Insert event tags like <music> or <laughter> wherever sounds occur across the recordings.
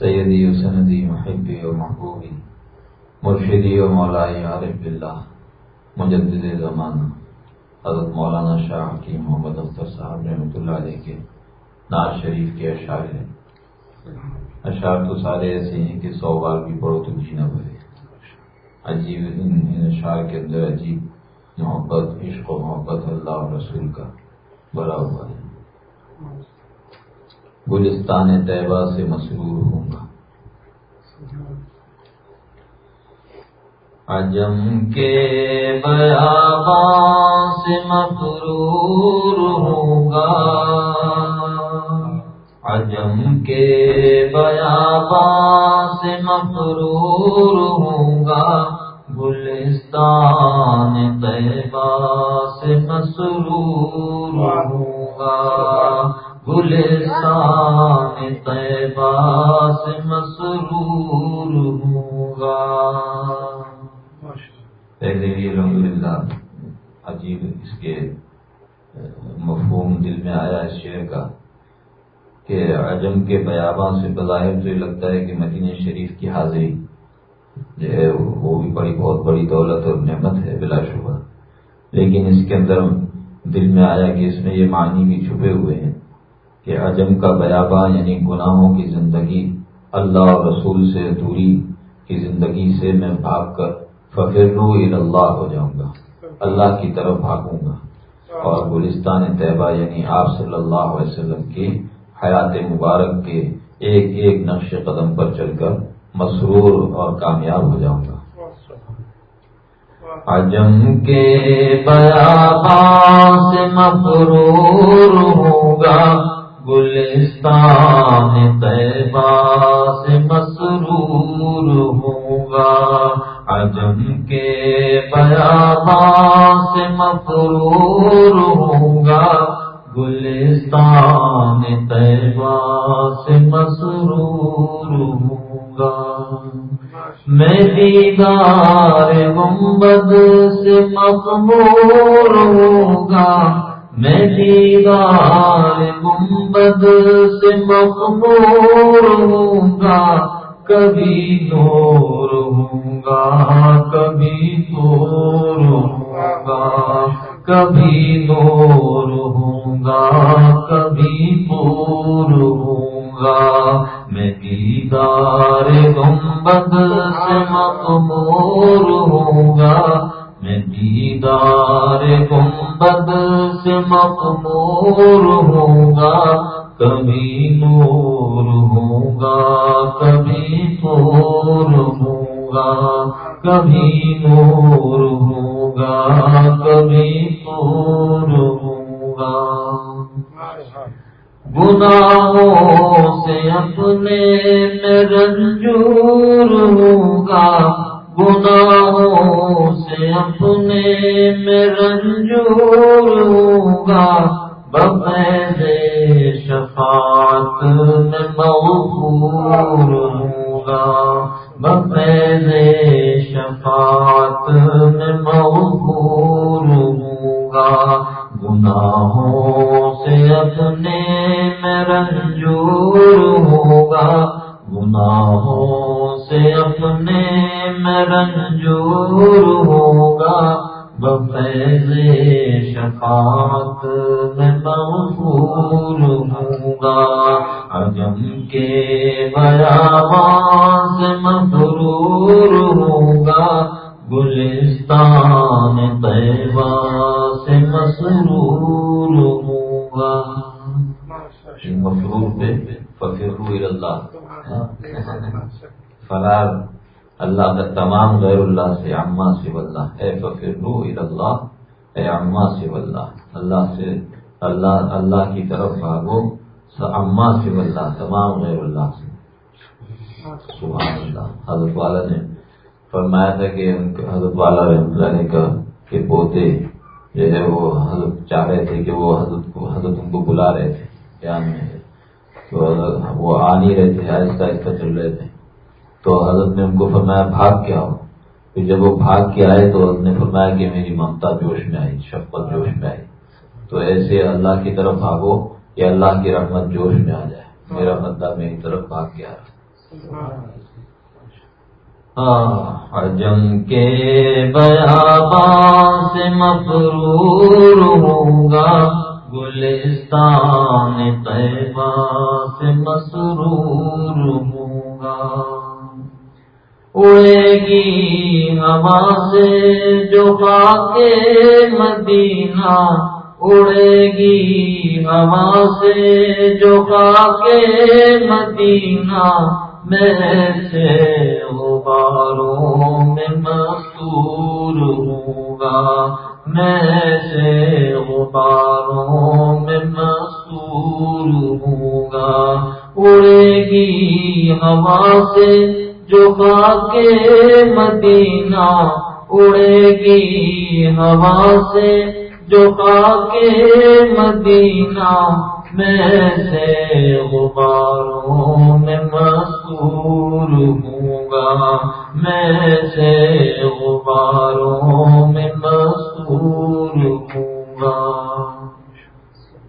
سیدی و سندی محبی و محبوبی، مرشدی و مولائی عارف اللہ مجدد زمانہ، حضرت مولانا شاہ کی محمد اختر صاحب رحمۃ اللہ علیہ کے ناز شریف کے اشعار ہیں۔ اشعار تو سارے ایسے ہیں کہ سو بار بھی پڑھو تو جی نہ بھرے عجیب ان اشعار کے اندر عجیب محبت، عشق و محبت اللہ اور رسول کا بڑا ہوا ہے۔ گلستان طیبہ سے مسرور ہوں گا۔ عجم کے بیابان سے مغرور ہوں گا۔ عجم کے بیابان سے مغرور ہوں گا۔ گلستان طیبہ سے مسرور ہوں گا۔ گلستان طیبہ سے مسرور ہوں گا پہلے بھی الحمد للہ عجیب اس کے مفہوم دل میں آیا اس شعر کا کہ عجم کے بیاباں سے بظاہر تو یہ لگتا ہے کہ مدینہ شریف کی حاضری جو ہے وہ بھی بڑی بہت بڑی دولت اور نعمت ہے بلا شبہ۔ لیکن اس کے اندر دل میں آیا کہ اس میں یہ معنی بھی چھپے ہوئے ہیں کہ عجم کا بیاباں یعنی گناہوں کی زندگی اللہ اور رسول سے دوری کی زندگی سے میں بھاگ کر فخر اللہ ہو جاؤں گا۔ اللہ کی طرف بھاگوں گا۔ اور گلستان طیبہ یعنی آپ صلی اللہ علیہ وسلم کی حیات مبارک کے ایک ایک نقش قدم پر چل کر مسرور اور کامیاب ہو جاؤں گا۔ عجم کے سے مفرور ہوگا گلستان طیبہ سے مسرور ہوگا، عجم کے بیابان سے مفرور ہوں گا گلستان طیبہ سے مسرور ہوں گا میں دیدار گنبد سے مقبول ہوں گا میں دیدار گنبد سے مقبول ہوں گا، کبھی نور ہوں گا، کبھی نور ہوں گا، کبھی نور ہوں گا، کبھی نور ہوں گا۔ میں دیدار گنبد سے مقمور ہوں گا میں دیدار گنبد سے مقمور ہوں گا کبھی نور ہوگا، کبھی نور ہوگا، کبھی نور ہوگا، کبھی نور ہوگا۔ گناہوں سے اپنے میں رنجور ہوگا گناہوں سے اپنے میں رنجور ہوگا بفیض شفاعت میں مغفور ہوں گا۔ بفیض شفاعت میں مغفور ہوں گا۔ گناہوں سے اپنے میں رنجور ہوگا گناہوں اپنے میں رنجور ہوگا بفیض شفاعت میں مغفور ہوں گا عجم کے بیابان سے مغرور ہوں گا گلستان طیبہ سے مسرور ہوں گا مفرور پہ فخر اللہ۔ فرار اللہ کا تمام غیر اللہ سے، عما سے اللہ. اے فخر اللہ اے عما سے اللہ. اللہ سے، اللہ اللہ کی طرف بھاگو، عما سے اللہ، تمام غیر اللہ سے. سبحان اللہ. حضرت والا نے فرمایا تھا کہ حضرت والا رحمۃ اللہ نے کہا کہ پوتے جو ہے وہ حضرت چاہ رہے تھے کہ وہ حضرت کو، حضرت ان کو بلا رہے تھے، بیان میں. تو وہ آ نہیں رہے تھے، آہستہ آہستہ چل رہے تھے. تو حضرت نے ان کو فرمایا، بھاگ کے آؤ۔ پھر جب وہ بھاگ کے آئے تو حضرت نے فرمایا کہ میری ممتا جوش میں آئی، شفقت جوش میں آئی۔ تو ایسے اللہ کی طرف بھاگو کہ اللہ کی رحمت جوش میں آ جائے۔ میرا بندہ میری طرف بھاگ کے آ رہا عجم ہاں، کے بیابان سے مفرور ہوں گا گلستان طیبہ سے مسرور ہوں گا اڑے گی ہوا سے جو خاک مدینہ۔ اڑے گی ہوا سے جو خاک مدینہ۔ میں سے غباروں میں مستور ہوں گا۔ میں سے غباروں میں مستور ہوں گا۔ اڑے گی ہوا سے جو کے مدینہ اڑے گی ہوا سے، جو کے مدینہ میں سے غباروں میں مستور ہوں گا، میں سے غباروں میں مستور ہوں گا۔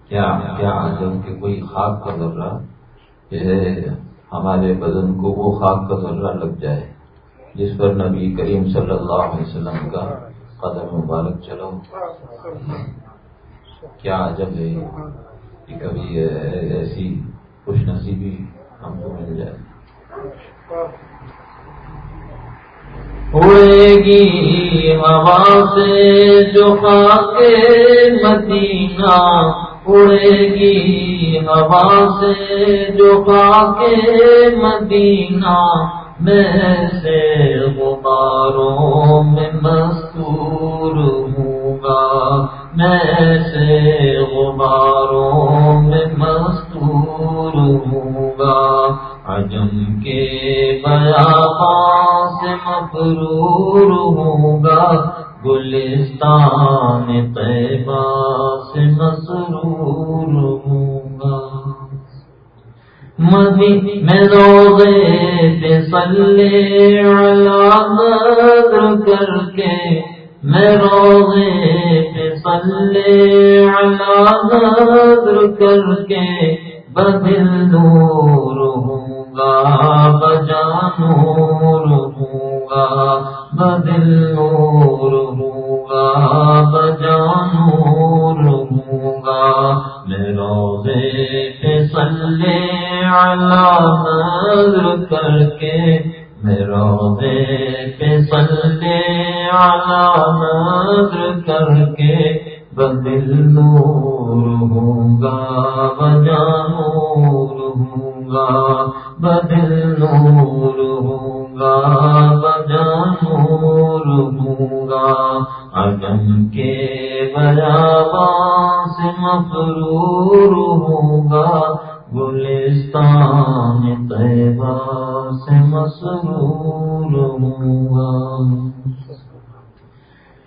کیا کیا عجب کہ کوئی خاک کا ذرہ ہمارے بدن کو وہ خاک کا ذرہ لگ جائے، جس پر نبی کریم صلی اللہ علیہ وسلم کا قدم مبارک چلو۔ کیا عجب ہے کہ کبھی ایسی خوش نصیبی ہم کو مل جائے۔ اڑے گی ہوا سے جو خاک مدینہ اڑے گی ہوا سے جو خاک مدینہ میں سے غباروں میں مستور ہوں گا، میں سے غباروں میں مستور ہوں گا۔ عجم کے بیا سے مفرور ہوں گا، گلستان طیبہ مدی میں روزے پہ سلے کر کے میں روزے پہ سلے کر کے بدل نور ہوں گا بجانور ہوں گا، بدل نور ہوں گا بجانور روزے پہ سلے نظر کر کے میں روزے پہ سلے نظر کر کے بدل نور ہوں گا بجانور ہوں گا بدل نور ہوں گا بجانور ہوں گا اگم کے برابر سے مفرور ہوں گا گلستان طیبہ سے مسرور ہوں گا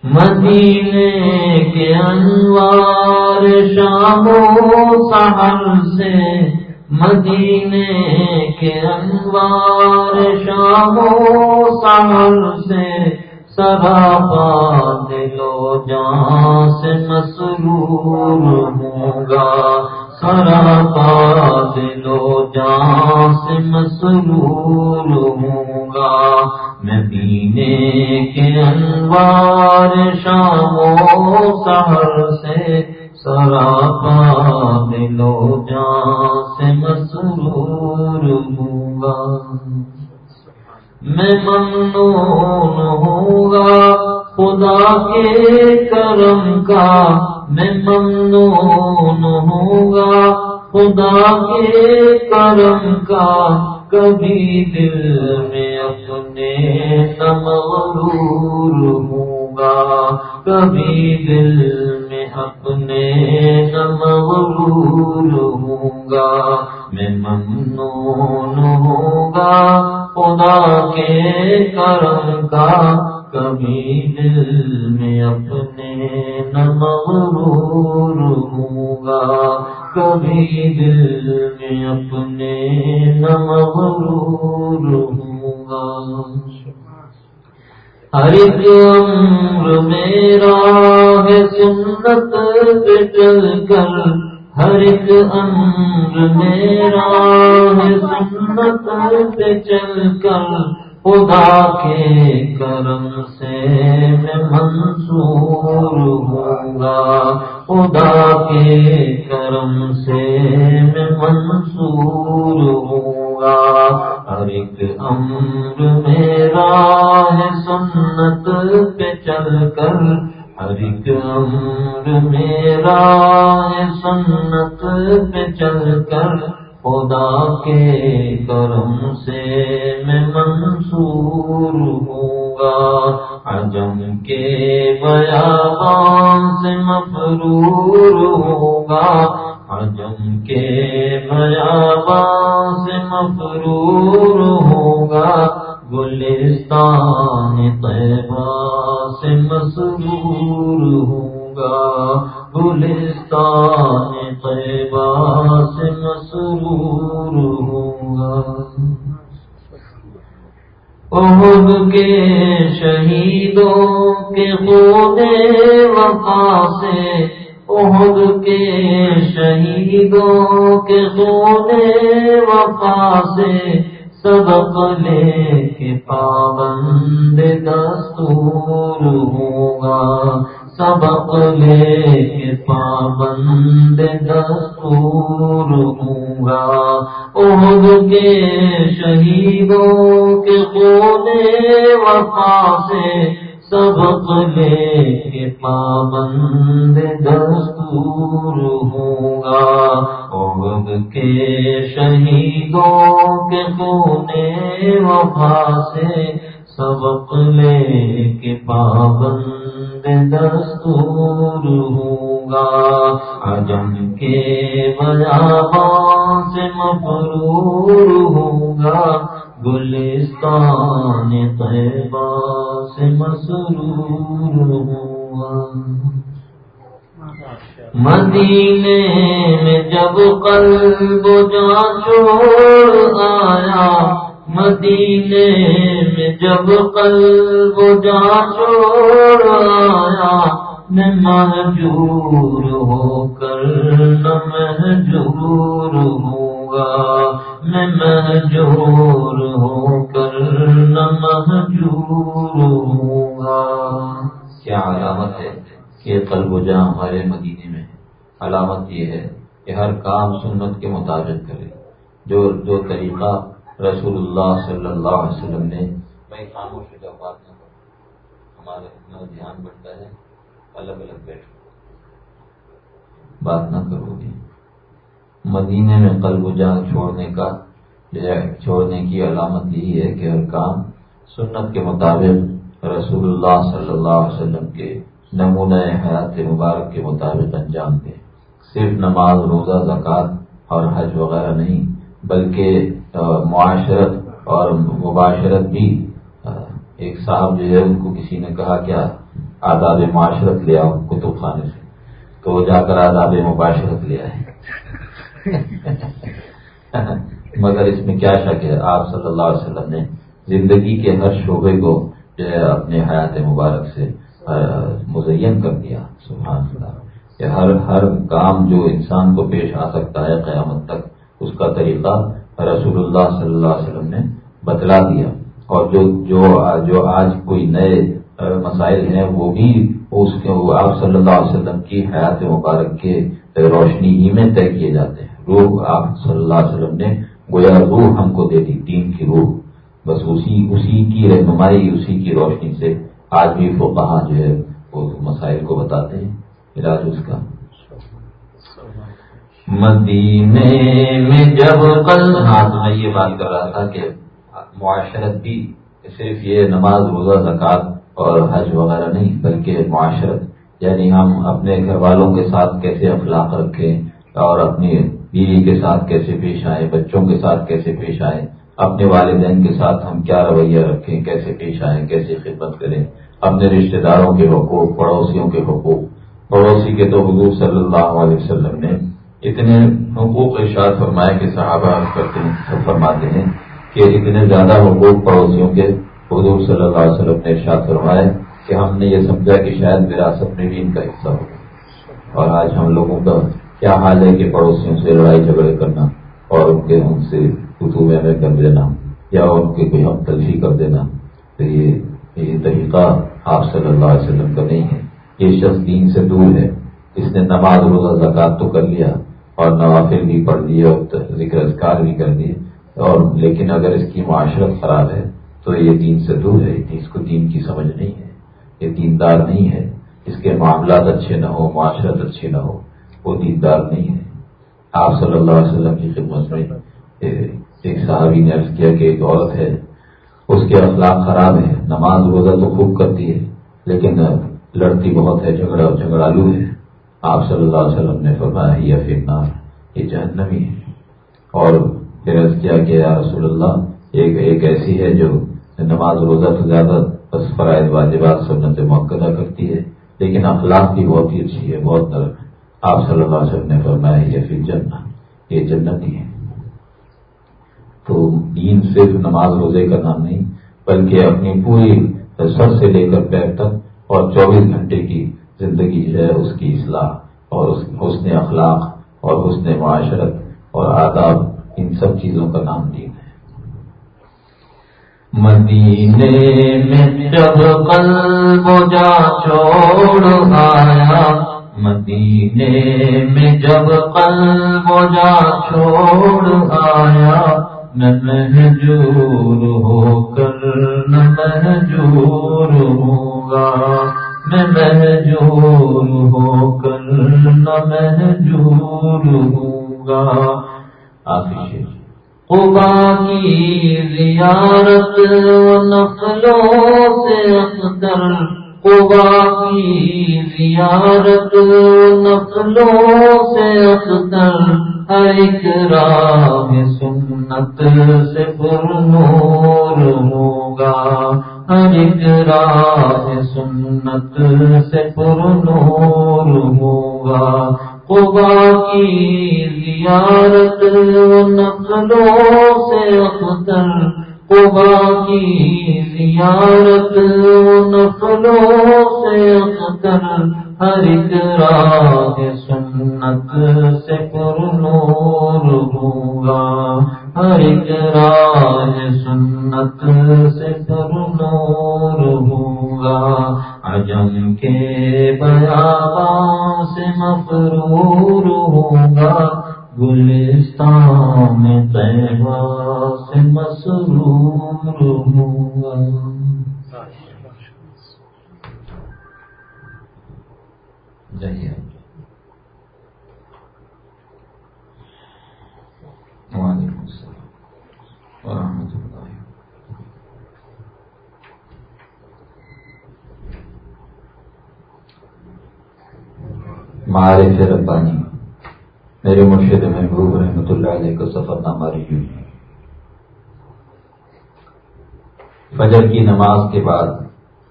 مدینے کے انوار شام و سہر سے مدینے کے انوار شام و سہر سے سراپا دلو جان سے مسرور ہوں گا۔ سراپا دلو جان سے مسرور ہوں گا۔ مدینے کے انوار شام و سہر سے سراپا دلو جان سے مسرور ہوں گا۔ میں ممنون ہوں گا خدا کے کرم کا۔ میں ممنون ہوں گا خدا کے کرم کا۔ کبھی دل میں اپنے نمغرور ہوں گا۔ کبھی دل میں اپنے نمغرور ہوں گا۔ میں ممنون ہوں گا۔ خدا کے کرم کا۔ کبھی دل میں اپنے نمغرور ہوں گا۔ کبھی دل میں اپنے نمغرور ہوں گا۔ ہر ایک عمر میرا ہے سنت پہ چل کر ہر ایک امر میرا سنت پہ چل کر خدا کے کرم سے میں منصور ہوں گا خدا کے کرم سے میں منصور ہوں۔ ہر ایک امر میرا ہے سنت پہ چل کر ہر ایک امر میرا ہے سنت پہ چل کر خدا کے کرم سے میں منصور ہوں گا عجم کے بیابان سے مفرور ہوگا۔ عجم کے بیابان سے مفرور ہوگا، گلستان طیبہ سے مسرور ہوگا۔ گلستان طیبہ سے مسرور ہوگا۔ عہد کے شہیدوں کے خود وفا سے عہد کے شہیدوں کے خود وفا سے سبق لے کے پابند دستور ہوگا۔ سبق لے کے پابند دستور ہوں گا عہد کے شہیدوں کے کونے وفا سے سبق لے کے پابند دستور ہوں گا۔ عہد کے شہیدوں کے کونے وفا سے سبق لے کے پابند دستور ہوگا عجم کے بیابان سے مفرور ہوگا گلستان طیبہ سے مسرور ہوگا مدینے میں جب قلب جا چھوڑ آیا مدینے میں جب قلب جا چھوڑ آیا، میں محجور ہو کر نہ محجور ہوں گا میں محجور ہو کر نہ ہوں گا کیا علامت ہے کہ قلب و جہاں ہمارے مدینے میں علامت یہ ہے کہ ہر کام سنت کے مطابق کرے۔ جو جو طریقہ رسول اللہ صلی اللہ علیہ وسلم نے میں خاموش کا بات نہ کروں۔ ہمارا اتنا دھیان بڑھتا ہے الگ الگ بیٹھ بات نہ کرو گی مدینے میں قلب و جان چھوڑنے کا چھوڑنے کی علامت یہی ہے کہ ہر کام سنت کے مطابق رسول اللہ صلی اللہ علیہ وسلم کے نمونۂ حیات مبارک کے مطابق انجام دے۔ صرف نماز روزہ زکوٰۃ اور حج وغیرہ نہیں بلکہ معاشرت اور مباشرت بھی ایک صاحب جو ہے، ان کو کسی نے کہا کیا آداب معاشرت لے آؤ کتب خانے سے۔ تو وہ جا کر آداب مباشرت لے آئے۔ <laughs> مگر اس میں کیا شک ہے، آپ صلی اللہ علیہ وسلم نے زندگی کے ہر شعبے کو جو ہے، اپنے حیات مبارک سے مزین کر دیا۔ سبحان اللہ۔ کہ ہر ہر کام جو انسان کو پیش آ سکتا ہے قیامت تک، اس کا طریقہ رسول اللہ صلی اللہ علیہ وسلم نے بتلا دیا۔ اور جو جو جو آج کوئی نئے مسائل ہیں، وہ بھی اس کے آپ صلی اللہ علیہ وسلم کی حیات مبارک کے روشنی ہی میں طے کیے جاتے ہیں۔ روح آپ صلی اللہ علیہ وسلم نے، گویا روح ہم کو دے دی، دین کی روح۔ بس اسی اسی کی رہنمائی، اسی کی روشنی سے آج بھی وہ کہاں جو ہے، وہ مسائل کو بتاتے ہیں۔ علاج اس کا۔ مدینے میں جب کل ہاتھ میں یہ بات کر رہا تھا کہ معاشرت بھی صرف یہ نماز، روزہ، زکوٰۃ اور حج وغیرہ نہیں، بلکہ معاشرت یعنی ہم اپنے گھر والوں کے ساتھ کیسے اخلاق رکھیں اور اپنی بیوی کے ساتھ کیسے پیش آئیں، بچوں کے ساتھ کیسے پیش آئیں، اپنے والدین کے ساتھ ہم کیا رویہ رکھیں، کیسے پیش آئیں کیسے خدمت کریں، اپنے رشتہ داروں کے حقوق، پڑوسیوں کے حقوق۔ پڑوسی کے تو حضور صلی اللہ علیہ وسلم نے اتنے حقوق ارشاد فرمائے کہ صحابہ کرتے ہیں فرماتے ہیں کہ اتنے زیادہ حقوق پڑوسیوں کے حضور صلی اللہ علیہ وسلم نے ارشاد فرمائے کہ ہم نے یہ سمجھا کہ شاید وراثت میں بھی ان کا حصہ ہو۔ اور آج ہم لوگوں کا کیا حال ہے کہ پڑوسیوں سے لڑائی جھگڑے کرنا اور ان کے ان سے خطوبے میں کر دینا یا ان کے کوئی ہم تلفی کر دینا، تو یہ طریقہ آپ صلی اللہ علیہ وسلم کا نہیں ہے۔ یہ شخص دین سے دور ہے، اس نے نماز روزہ زکات تو کر لیا اور نوافل بھی پڑھ لیے اور ذکر اذکار بھی کر دیے۔ اور لیکن اگر اس کی معاشرت خراب ہے تو یہ دین سے دور ہے اس کو دین کی سمجھ نہیں ہے۔ یہ دیندار نہیں ہے۔ اس کے معاملات اچھے نہ ہو معاشرت اچھی نہ ہو، وہ دیندار نہیں ہے۔ آپ صلی اللہ علیہ وسلم کی خدمت میں ایک صحابی نے عرض کیا کہ ایک عورت ہے، اس کے اخلاق خراب ہے نماز روزہ تو خوب کرتی ہے، لیکن لڑتی بہت ہے، جھگڑا، جھگڑالو ہے۔ آپ صلی اللہ علیہ وسلم نے فرمایا یہ فرنار یہ جہنمی ہے۔ اور پھر عرض کیا کہ یا رسول اللہ، ایک ایک ایسی ہے جو نماز روزہ تو زیادہ بس فرائض، واجبات، سنت موقع کرتی ہے، لیکن اخلاق بھی بہت ہی اچھی ہے، بہت نرم ہے۔ آپ صلی اللہ علیہ وسلم نے فرمایا یہ پھر جنت یہ جنتی ہے۔ تو دین صرف نماز روزے کا نام نہیں، بلکہ اپنی پوری سر سے لے کر پیر تک اور چوبیس گھنٹے کی زندگی جو ہے اس کی اصلاح اور حسن اخلاق اور حسن معاشرت اور آداب، ان سب چیزوں کا نام دین ہے۔ مدینے میں جب قلب جا چھوڑ آیا، مدینے میں جب قلب جا چھوڑ آیا میں محجور ہو کر، نہ محجور ہوں گا۔ میں محجور ہو کر نہ محجور ہوں گا آخری قبا کی زیارت و نقلوں سے اختر۔ قبا کی زیارت و نقلوں سے اختر۔ ہر ایک راہ سنت سے پر نور ہوگا۔ ہر ایک راہ سنت سے پر نور ہوگا قبا کی زیارت نقلوں سے اختر قبا کی زیارت نقلوں سے اختر ہر ایک راہ سنت سے پر نور ہوگا ہر ایک راہ سنت سے پر نور ہوگا۔ عجم کے بیابان سے مفرور ہوگا۔ گلستان میں طیبہ سے مسرور ہوگا۔ جائیے۔ وعلیکم السلام ورحمۃ اللہ معارف ربانی، میرے مرشد محبوب رحمۃ اللہ علیہ کا سفر نامہ ریویو فجر کی نماز کے بعد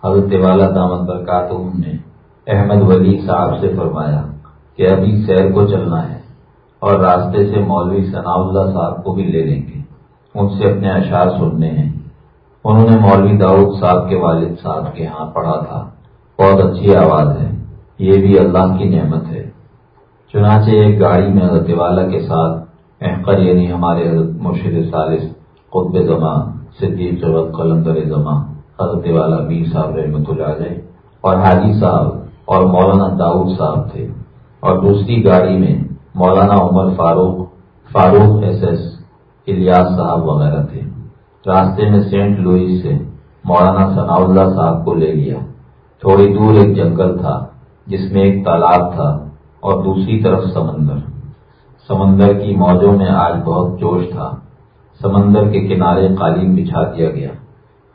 حضرت والا دامت برکاتہم نے احمد ولی صاحب سے فرمایا کہ ابھی سیر کو چلنا ہے اور راستے سے مولوی ثناء اللہ صاحب کو بھی لے لیں گے۔ ان سے اپنے اشعار سننے ہیں۔ انہوں نے مولوی داؤد صاحب کے والد صاحب کے ہاں پڑھا تھا۔ بہت اچھی آواز ہے۔ یہ بھی اللہ کی نعمت ہے۔ چنانچہ ایک گاڑی میں حضرت والا کے ساتھ احقر یعنی ہمارے حضرت مرشد سالس قطب زماں، صدیق قلندر زماں، حضرت والا میر صاحب رحمۃ اللہ علیہ اور حاجی صاحب اور مولانا داؤد صاحب تھے۔ اور دوسری گاڑی میں مولانا عمر فاروق فاروق ایس ایس الیاس صاحب وغیرہ تھے۔ راستے میں سینٹ لوئس سے مولانا ثناء اللہ صاحب کو لے لیا تھوڑی دور ایک جنگل تھا، جس میں ایک تالاب تھا اور دوسری طرف سمندر۔ سمندر کی موجوں میں آج بہت جوش تھا۔ سمندر کے کنارے قالین بچھا دیا گیا۔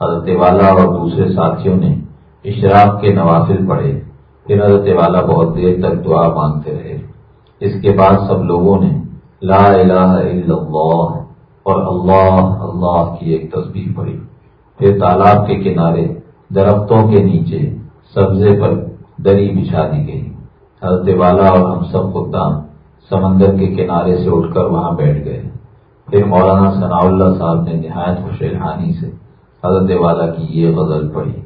حضرت والا اور دوسرے ساتھیوں نے اشراق کے نوافل پڑھے۔ پھر حضرت والا بہت دیر تک دعا مانگتے رہے۔ اس کے بعد سب لوگوں نے لا الہ الا اللہ اور اللہ اللہ کی ایک تصویر پڑھی۔ پھر تالاب کے کنارے، درختوں کے نیچے، سبزے پر دری بچھا دی گئی۔ حضرت والا اور ہم سب خدام سمندر کے کنارے سے اٹھ کر وہاں بیٹھ گئے۔ پھر مولانا ثناء اللہ صاحب نے نہایت خوش الحانی سے حضرت والا کی یہ غزل پڑھی۔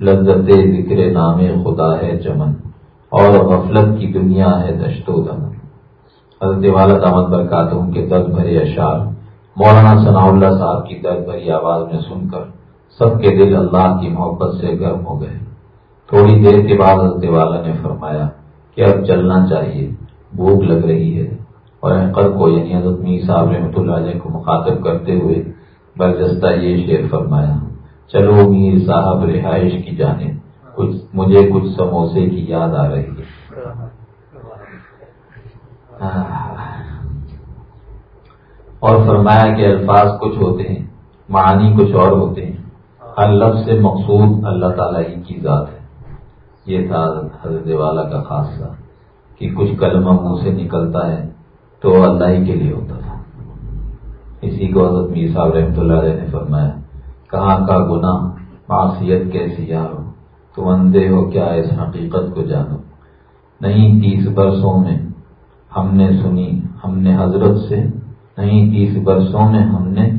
لذت ذکر نام خدا ہے چمن اور غفلت کی دنیا ہے دشت و دمن۔ حضرت والا دامت برکاتہم کے درد بھرے اشعار مولانا ثناء اللہ صاحب کی درد بھری آواز میں سن کر سب کے دل اللہ کی محبت سے گرم ہو گئے۔ تھوڑی دیر کے بعد حضرت والا نے فرمایا کہ اب چلنا چاہیے، بھوک لگ رہی ہے۔ اور احقر کو یعنی حضرت میر صاحب رحمۃ اللہ علیہ کو مخاطب کرتے ہوئے برجستہ یہ شعر فرمایا، چلو میر صاحب، رہائش کی جانے کچھ مجھے کچھ سموسے کی یاد آ رہی ہے۔ اور فرمایا کہ الفاظ کچھ ہوتے ہیں، معانی کچھ اور ہوتے ہیں۔ ہر لفظ سے مقصود اللہ تعالیٰ ہی کی ذات ہے۔ یہ تھا حضرت والا کا خاصہ کہ کچھ کلمہ منہ سے نکلتا ہے تو اللہ ہی کے لیے ہوتا تھا۔ اسی کو حضرت میر صاحب رحمۃ اللہ علیہ نے فرمایا، کہاں کا گناہ، معصیت کیسی یارو تم اندھے ہو، کیا اس حقیقت کو جانو؟ نہیں، تیس برسوں میں ہم نے سنی، ہم نے حضرت سے نہیں تیس برسوں میں ہم نے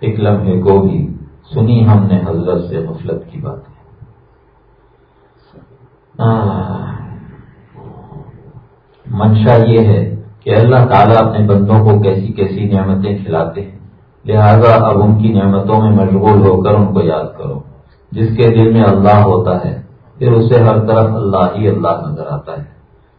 ایک لمحے کو بھی سنی، ہم نے حضرت سے غفلت کی بات۔ منشا یہ ہے کہ اللہ تعالیٰ اپنے بندوں کو کیسی کیسی نعمتیں کھلاتے ہیں۔ لہذا اب ان کی نعمتوں میں مشغول ہو کر ان کو یاد کرو۔ جس کے دل میں اللہ ہوتا ہے، پھر اسے ہر طرف اللہ ہی اللہ نظر آتا ہے۔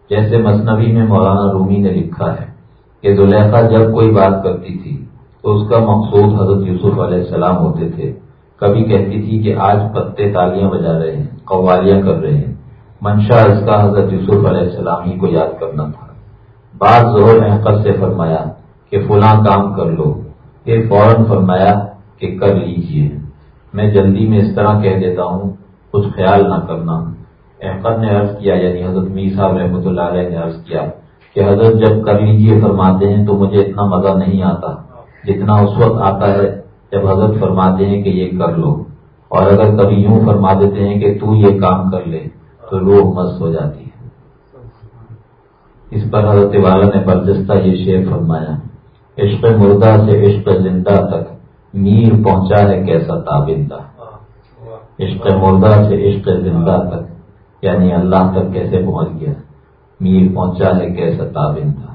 جیسے مصنوعی میں مولانا رومی نے لکھا ہے کہ زلیخا جب کوئی بات کرتی تھی تو اس کا مقصود حضرت یوسف علیہ السلام ہوتے تھے۔ کبھی کہتی تھی کہ آج پتے تالیاں بجا رہے ہیں، قوالیاں کر رہے ہیں۔ منشا اس کا حضرت یوسف علیہ السلام ہی کو یاد کرنا تھا۔ بعض ظہر احقد سے فرمایا کہ فلاں کام کر لو۔ پھر فوراً فرمایا کہ کر لیجیے۔ میں جلدی میں اس طرح کہہ دیتا ہوں، کچھ خیال نہ کرنا۔ احقد نے عرض کیا یعنی حضرت میر صاحب رحمۃ اللہ علیہ نے عرض کیا کہ حضرت جب کر لیجیے فرماتے ہیں تو مجھے اتنا مزہ نہیں آتا، جتنا اس وقت آتا ہے جب حضرت فرماتے ہیں کہ یہ کر لو۔ اور اگر کبھی یوں فرما دیتے ہیں کہ تو یہ کام کر لے، تو روح مست ہو جاتی ہے۔ اس پر حضرت والا نے برجستہ یہ شعر فرمایا، عشق مردہ سے عشق زندہ تک میر پہنچا ہے کیسا تابندہ۔ عشق مردہ سے عشق زندہ تک یعنی اللہ تک کیسے پہنچ گیا؟ میر پہنچا ہے کیسا تابندہ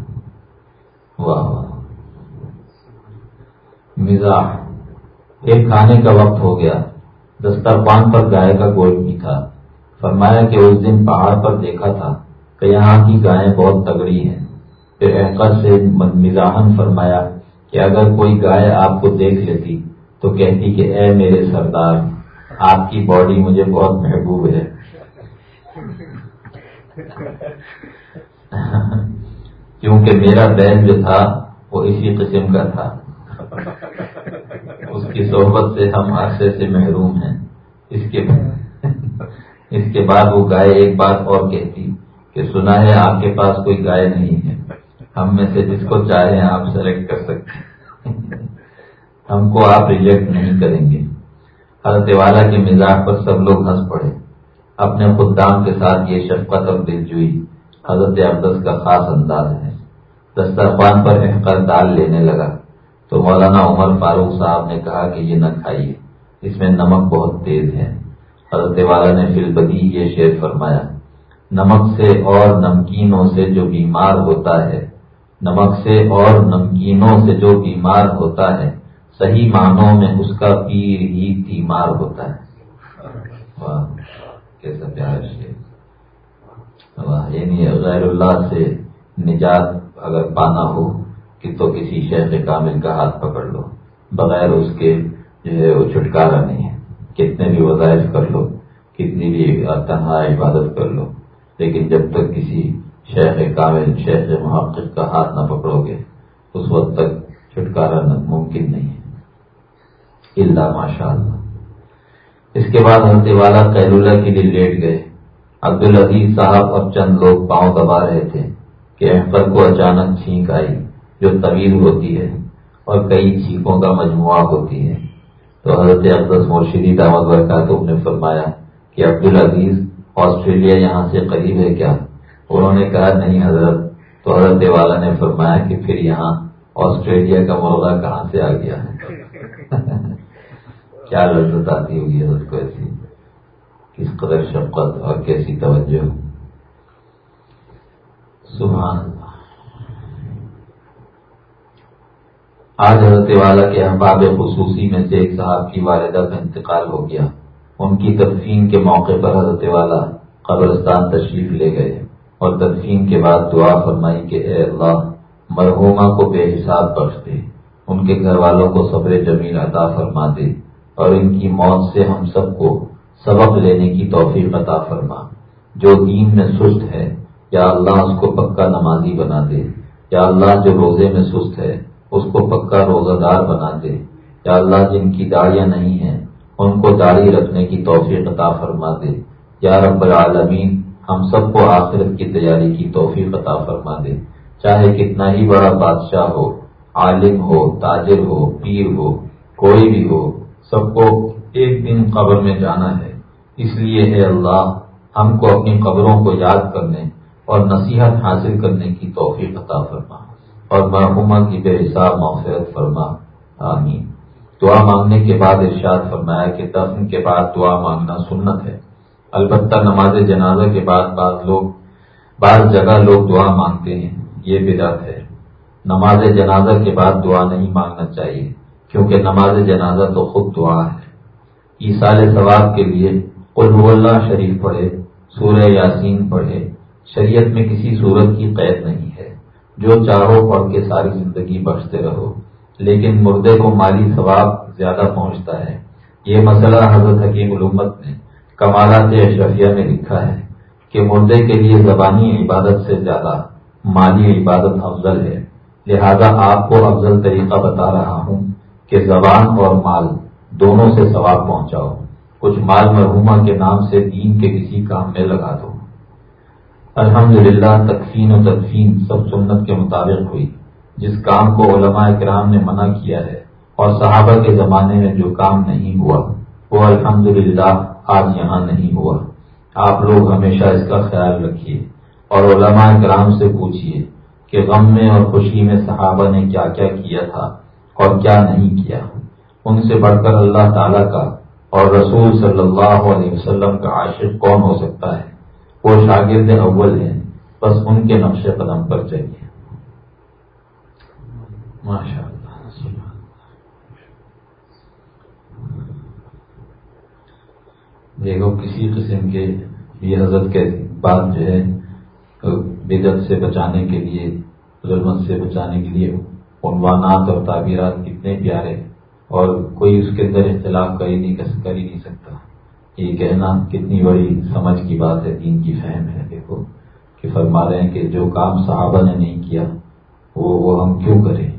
واہ واہ۔ مزاح۔ ایک کھانے کا وقت ہو گیا۔ دسترخوان پر گائے کا گوشت بھی تھا۔ فرمایا کہ اس دن پہاڑ پر دیکھا تھا کہ یہاں کی گائیں بہت تگڑی ہیں۔ پھر احقر سے مزاحن فرمایا کہ اگر کوئی گائے آپ کو دیکھ لیتی تو کہتی کہ اے میرے سردار، آپ کی باڈی مجھے بہت محبوب ہے۔ <laughs> کیونکہ میرا بیل جو تھا، وہ اسی قسم کا تھا۔ اس کی صحبت سے ہم عرصے سے محروم ہیں۔ اس کے <laughs> اس کے بعد وہ گائے ایک بات اور کہتی کہ، سنا ہے، آپ کے پاس کوئی گائے نہیں ہے۔ ہم میں سے جس کو چاہیں آپ سلیکٹ کر سکتے <laughs> ہم کو آپ ریجیکٹ نہیں کریں گے۔ حضرت والا کے مزاج پر سب لوگ ہنس پڑے۔ اپنے خدام کے ساتھ یہ شفقت اور دلجوئی حضرت اقدس کا خاص انداز ہے۔ دسترخوان پر احقر دال لینے لگا۔ تو مولانا عمر فاروق صاحب نے کہا کہ یہ نہ کھائیے، اس میں نمک بہت تیز ہے۔ حضرت والا نے فل یہ شعر فرمایا، نمک سے اور نمکینوں سے جو بیمار ہوتا ہے، نمک سے اور نمکینوں سے جو بیمار ہوتا ہے، صحیح معنوں میں اس کا پیر ہی بیمار ہوتا ہے۔ واہ۔ کیسا پیار شعر یعنی غیر اللہ سے نجات اگر پانا ہو، کہ تو کسی شیخ کامل کا ہاتھ پکڑ لو۔ بغیر اس کے جو ہے وہ چھٹکارا نہیں ہے۔ کتنے بھی وظائف کر لو، کتنی بھی تنہا عبادت کر لو، لیکن جب تک کسی شیخ کامل، شیخ محقق کا ہاتھ نہ پکڑو گے، اس وقت تک چھٹکارا ممکن نہیں ہے۔ اللہ ماشاء اللہ اس کے بعد ہنسے والا قیلولہ کے لیے لیٹ گئے۔ عبد العزیز صاحب اور چند لوگ پاؤں دبا رہے تھے کہ احمد کو اچانک چھینک آئی، جو طویل ہوتی ہے اور کئی چھینکوں کا مجموعہ ہوتی ہے۔ تو حضرت اقدس مرشدی دعوت برکاتب نے فرمایا کہ عبد العزیز آسٹریلیا یہاں سے قریب ہے کیا؟ انہوں نے کہا، نہیں حضرت۔ تو حضرت والا نے فرمایا کہ پھر یہاں آسٹریلیا کا مرغہ کہاں سے آ گیا ہے؟ <laughs> کیا لذت آتی ہوگی حضرت کو ایسی کس قدر شفقت اور کیسی توجہ؟ سبحان اللہ۔ آج حضرت والا کے احباب خصوصی میں سے ایک صاحب کی والدہ کا انتقال ہو گیا۔ ان کی تدفین کے موقع پر حضرت والا قبرستان تشریف لے گئے اور تدفین کے بعد دعا فرمائی کہ اے اللہ مرحوما کو بے حساب بخش دے، ان کے گھر والوں کو صبر جمیل عطا فرما دے۔ اور ان کی موت سے ہم سب کو سبق لینے کی توفیق عطا فرما۔ جو دین میں سست ہے، یا اللہ اس کو پکا نمازی بنا دے۔ یا اللہ جو روزے میں سست ہے، اس کو پکا روزہ دار بنا دے۔ یا اللہ جن کی داڑیاں نہیں ہیں، ان کو داڑھی رکھنے کی توفیق عطا فرما دے۔ یا رب العالمین، ہم سب کو آخرت کی تیاری کی توفیق عطا فرما دے۔ چاہے کتنا ہی بڑا بادشاہ ہو، عالم ہو، تاجر ہو، پیر ہو، کوئی بھی ہو سب کو ایک دن قبر میں جانا ہے۔ اس لیے اے اللہ، ہم کو اپنی قبروں کو یاد کرنے اور نصیحت حاصل کرنے کی توفیق عطا فرما اور مرحومہ کی بے حساب موفرت فرما۔ آمین۔ دعا مانگنے کے بعد ارشاد فرمایا کہ دفن کے بعد دعا مانگنا سنت ہے۔ البتہ نماز جنازہ کے بعد بعض لوگ، بعض جگہ لوگ دعا مانگتے ہیں۔ یہ بدعت ہے۔ نماز جنازہ کے بعد دعا نہیں مانگنا چاہیے۔ کیونکہ نماز جنازہ تو خود دعا ہے۔ عیسال ثواب کے لیے قلب اللہ شریف پڑھے، سورہ یاسین پڑھے۔ شریعت میں کسی صورت کی قید نہیں ہے۔ جو چاہو پڑھ کے ساری زندگی بخشتے رہو، لیکن مردے کو مالی ثواب زیادہ پہنچتا ہے۔ یہ مسئلہ حضرت حکیم علومت نے کمالات اشرفیہ میں لکھا ہے کہ مردے کے لیے زبانی عبادت سے زیادہ مالی عبادت افضل ہے۔ لہذا آپ کو افضل طریقہ بتا رہا ہوں۔ کہ زبان اور مال دونوں سے ثواب پہنچاؤ۔ کچھ مال مرحوما کے نام سے دین کے کسی کام میں لگا دو۔ الحمدللہ تکفین و تدفین سب سنت کے مطابق ہوئی، جس کام کو علماء کرام نے منع کیا ہے اور صحابہ کے زمانے میں جو کام نہیں ہوا، وہ الحمدللہ آج یہاں نہیں ہوا۔ آپ لوگ ہمیشہ اس کا خیال رکھیے اور علماء کرام سے پوچھیے کہ غم میں اور خوشی میں صحابہ نے کیا کیا کیا تھا۔ اور کیا نہیں کیا۔ ان سے بڑھ کر اللہ تعالی کا اور رسول صلی اللہ علیہ وسلم کا عاشق کون ہو سکتا ہے؟ وہ شاگرد اول ہیں، بس ان کے نقش قدم پر چلیے ماشاء اللہ دیکھو، کسی قسم کے یہ حضرت کے بات جو ہے بدت سے بچانے کے لیے، ظلمت سے بچانے کے لیے عنوانات اور تعبیرات کتنے پیارے اور کوئی اس کے اندر اختلاف کر ہی نہیں کر ہی نہیں سکتا۔ یہ کہنا کتنی بڑی سمجھ کی بات ہے، دین کی فہم ہے۔ دیکھو کہ فرما رہے ہیں کہ جو کام صحابہ نے نہیں کیا، وہ وہ ہم کیوں کریں؟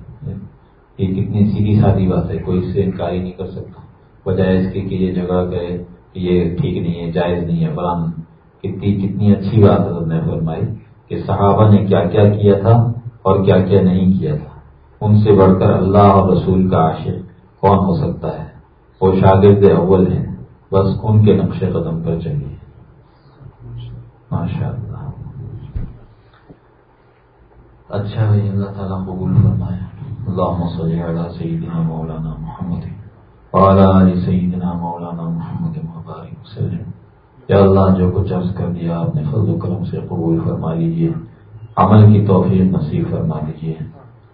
یہ کتنی سیدھی سادی بات ہے، کوئی اس سے انکار ہی نہیں کر سکتا۔ بجائے اس کے کہ یہ جگہ گئے یہ ٹھیک نہیں ہے، جائز نہیں ہے فلاں کتنی کتنی اچھی بات حضرت نے فرمائی کہ صحابہ نے کیا کیا کیا تھا اور کیا کیا نہیں کیا تھا۔ ان سے بڑھ کر اللہ اور رسول کا عاشق کون ہو سکتا ہے؟ وہ شاگرد اول ہیں، بس ان کے نقش قدم پر چلیے ماشاء اللہ اچھا بھائی، اللہ تعالیٰ قبول فرمائے۔ اللہ صلی علی سیدنا مولانا محمد علی سیدنا مولانا محمد مبارک وسلم۔ یا اللہ، جو کچھ عرض کر دیا آپ نے، فضل و کرم سے قبول فرما لیجیے عمل کی توفیق نصیب فرما دیجیے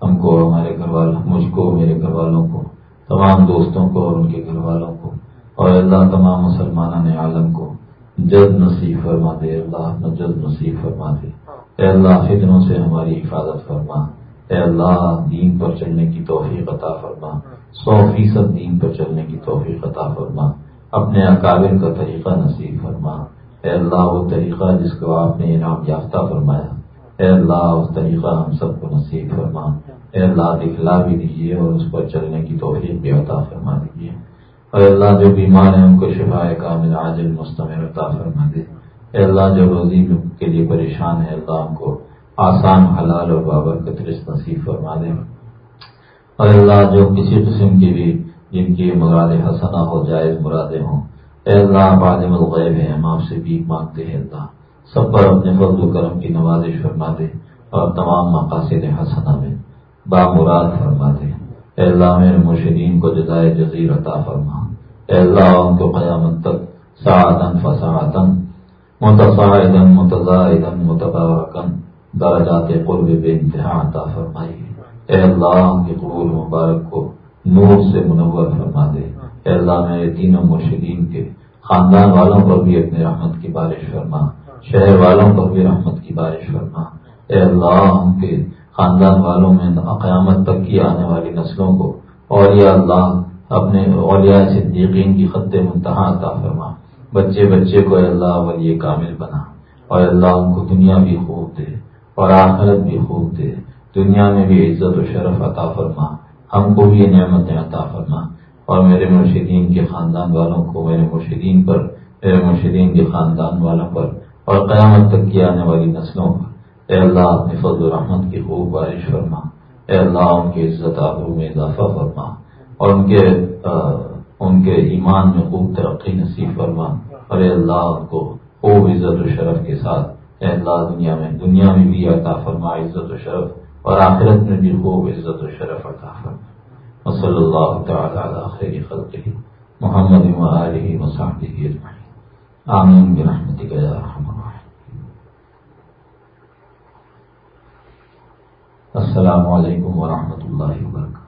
ہم کو ہمارے گھر والوں مجھ کو، میرے گھر والوں کو، تمام دوستوں کو اور ان کے گھر والوں کو، اور اللہ تمام مسلمان عالم کو جلد نصیب فرما دے، اللہ اپنا جلد نصیب فرما دے۔ اے اللہ، فتنوں سے ہماری حفاظت فرما۔ اے اللہ، دین پر چلنے کی توفیق عطا فرما۔ سو فیصد دین پر چلنے کی توفیق عطا فرما۔ اپنے اکابر کا طریقہ نصیب فرما۔ اے اللہ، وہ طریقہ جس کو آپ نے انعام یافتہ فرمایا۔ اے اللہ، اس طریقہ ہم سب کو نصیب فرما۔ اے اللہ، دکھلا بھی دیجیے اور اس پر چلنے کی توفیق بھی عطا فرما دیجیے اور اللہ، جو بیمار ہیں ان کو شفا کامل، عاجل، مستمر عطا فرما دے۔ اے اللہ، جو روزی کے لیے پریشان ہے اللہ، ہم کو آسان، حلال اور بابر رشت نصیب فرما دے۔ اور اللہ، جو کسی قسم کی بھی جن کی مراد حسنا ہو، جائز مرادیں ہوں، اے اللہ عالم الغیب ہے ہم آپ سے بھی مانگتے ہیں اللہ۔ سب پر اپنے فضل و کرم کی نوازش فرما دے اور تمام مقاصد حسنا میں با مراد فرما دے اے اللہ، میرے مرشدین کو جزائے جزیر عطا فرما۔ اے اللہ، ان کو قیامت تک سعادن فساعتن متصاعدن متضاعدن متبارکن درجات قرب بے انتہا عطا فرمائیے۔ اے اللہ کے قبول مبارک کو نور سے منور فرما دے اے اللہ، میرے تینوں مرشدین کے خاندان والوں پر بھی اپنے رحمت کی بارش فرما۔ شہر والوں پر بھی رحمت کی بارش فرما۔ اے اللہ ان کے خاندان والوں میں قیامت تک کی آنے والی نسلوں کو اور یا اللہ اپنے اولیاء صدیقین کی خط منتہا عطا فرما۔ بچے بچے کو اے اللہ ولی کامل بنا۔ اور اللہ، ان کو دنیا بھی خوب دے، اور آخرت بھی خوب دے۔ دنیا میں بھی عزت و شرف عطا فرما۔ ہم کو بھی نعمتیں عطا فرما۔ اور میرے مرشدین کے خاندان والوں کو، میرے مرشدین پر، میرے مرشدین کے خاندان والوں پر اور قیامت تک کی آنے والی نسلوں پر اے اللہ، اپنی فضل و رحمت کی خوب بارش فرما۔ اے اللہ، ان کی عزت آبرو میں اضافہ فرما۔ اور ان کے ان کے ایمان میں خوب ترقی نصیب فرما۔ اور اے اللہ، ان کو خوب عزت و شرف کے ساتھ۔ اے اللہ، دنیا میں دنیا میں بھی عطا فرما عزت و شرف۔ اور آخرت میں بھی خوب عزت و شرف عطا فرما۔ وصلی اللہ تعالی علی خیر خلقہ۔ محمد وآلہ وصحبہ اجمعین۔ آمین برحمتك يا رحم الرحیم السلام علیکم ورحمۃ اللہ وبرکاتہ